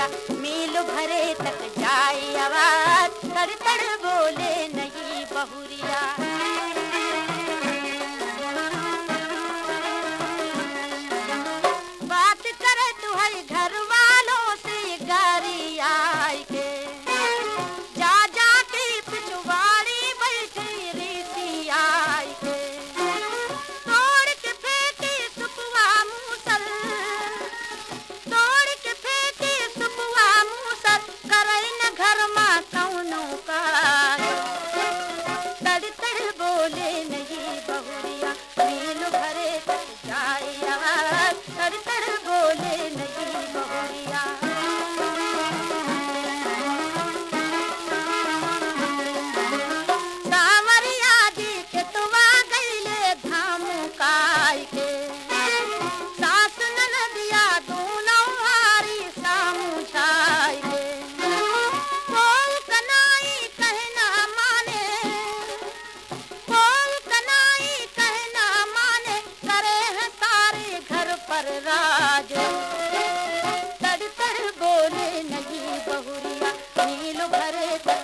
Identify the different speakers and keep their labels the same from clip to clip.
Speaker 1: गया मील भरे तक जाए आवाज़। तड़ तड़ बोले नहीं बहुरिया।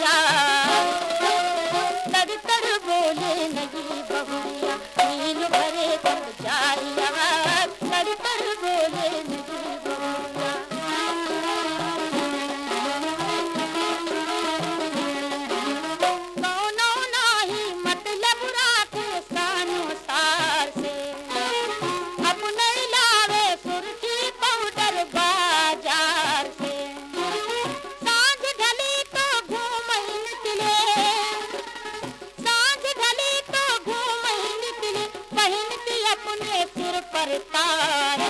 Speaker 1: नैया तर बोले नहीं बहू। पील अपने सिर पड़ी तोले